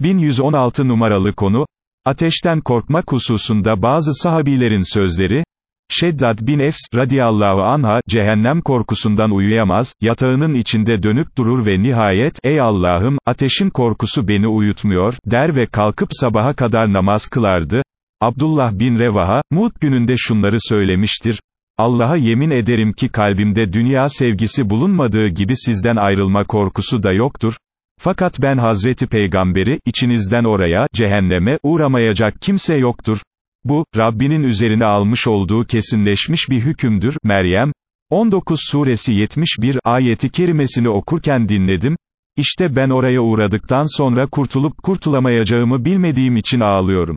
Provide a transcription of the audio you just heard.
1116 numaralı konu, ateşten korkmak hususunda bazı sahabilerin sözleri, Şeddad bin Efs, radiyallahu anha, cehennem korkusundan uyuyamaz, yatağının içinde dönüp durur ve nihayet, ey Allah'ım, ateşin korkusu beni uyutmuyor, der ve kalkıp sabaha kadar namaz kılardı. Abdullah bin Revaha, Mut gününde şunları söylemiştir, Allah'a yemin ederim ki kalbimde dünya sevgisi bulunmadığı gibi sizden ayrılma korkusu da yoktur. Fakat ben Hazreti Peygamberi, içinizden oraya, cehenneme, uğramayacak kimse yoktur. Bu, Rabbinin üzerine almış olduğu kesinleşmiş bir hükümdür. Meryem, 19 suresi 71 ayeti kerimesini okurken dinledim. İşte ben oraya uğradıktan sonra kurtulup kurtulamayacağımı bilmediğim için ağlıyorum.